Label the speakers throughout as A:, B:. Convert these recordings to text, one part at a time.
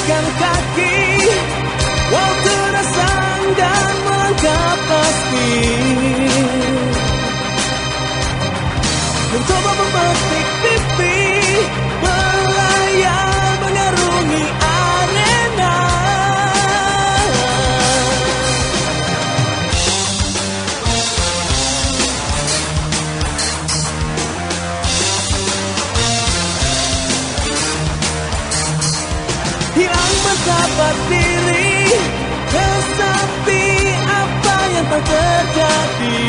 A: Langkahkan kaki. Waktu terasa dan lengkap pasti dapat diri Tetapi apa yang tak terjadi.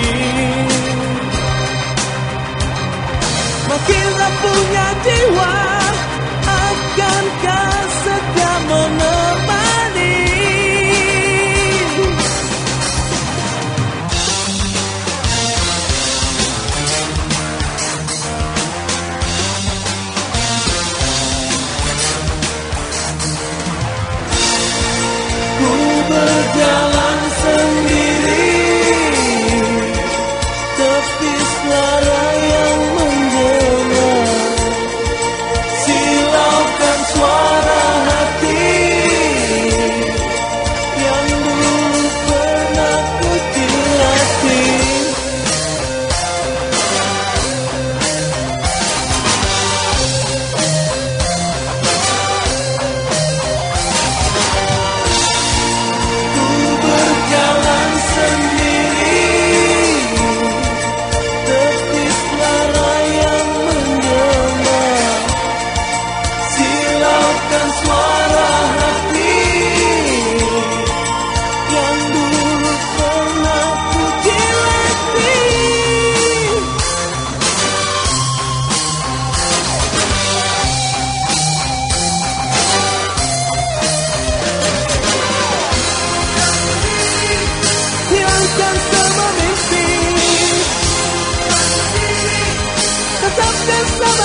A: Makin tak punya jiwa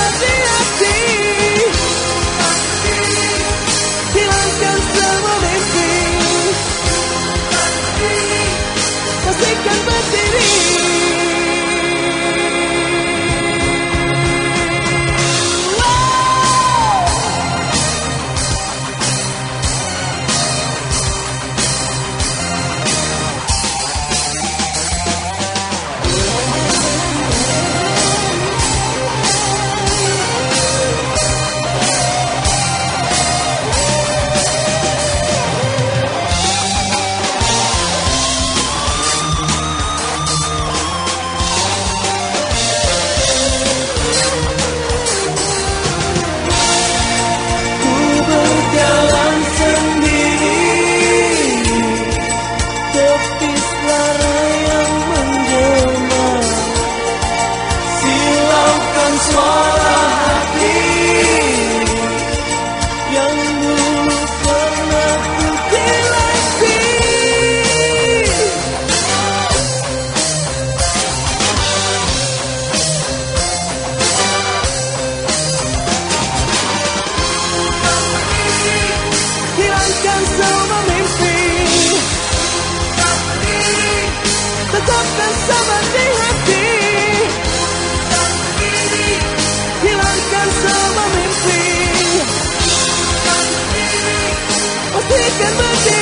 A: Energy. can make it.